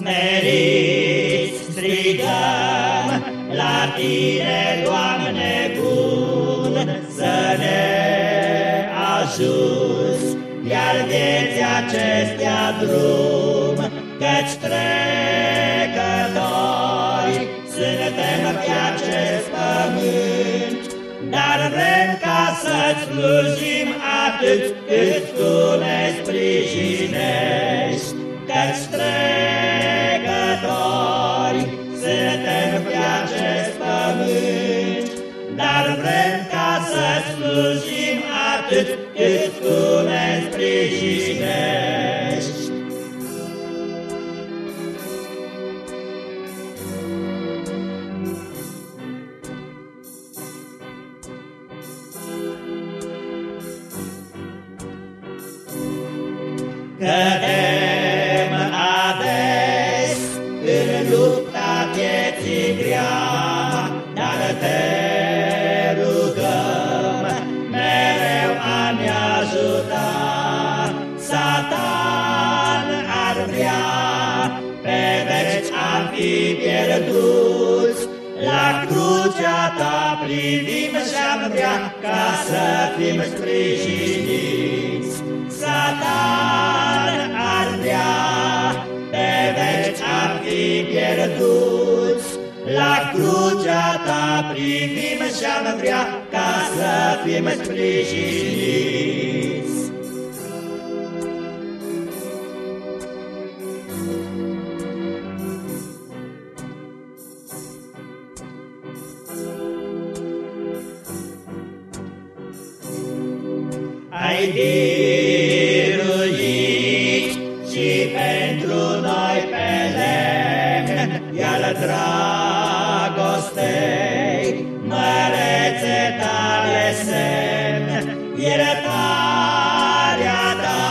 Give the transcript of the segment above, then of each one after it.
Smeriți strigăm la Tine, Doamne bun, să ne ajuți, iar vieții acestea drum, căci trecători suntem pe acest pământ, dar vrem ca să-ți slujim atât cât Tu ne sprijinești, vrem ca să-ți slujim atât cât Tu ne sprijinești. Cădem veci a fi pierduți, La crucea ta privim și-am vrea ca să fim sprijiniți. Satan ar vrea pe veci a fi pierduți, La crucea ta privim și-am vrea ca să fim sprijiniți. Ai biruit și pentru noi pe lemn, iar dragostei mărețe tale semn, iertarea ta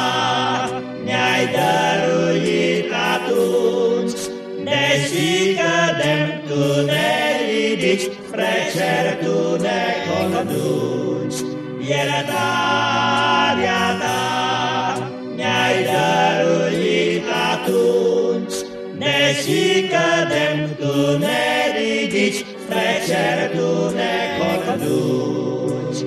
ne-ai dăruit atunci, deși cădem tu ne ridici, spre cer tu ne conduci. Iertarea ta ne-ai dăruit atunci, Deși cădem, tu ne ridici, Spre cer tu ne conduci.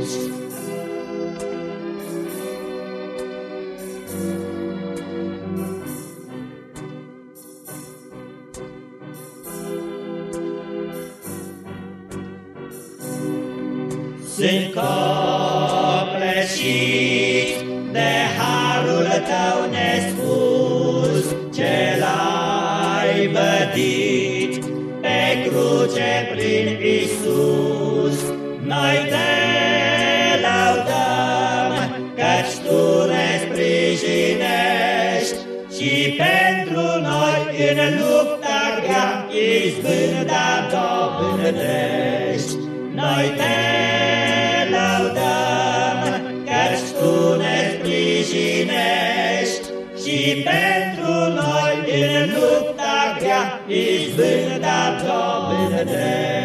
Sunt copleșit de harul tău nespus, ce l-ai bătit pe cruce prin Isus. Noi te laudăm, căci tu ne sprijinești și pentru noi în lupta grea izbânda dobândești. Noi te și pentru noi în lupta grea izbânda dobândești.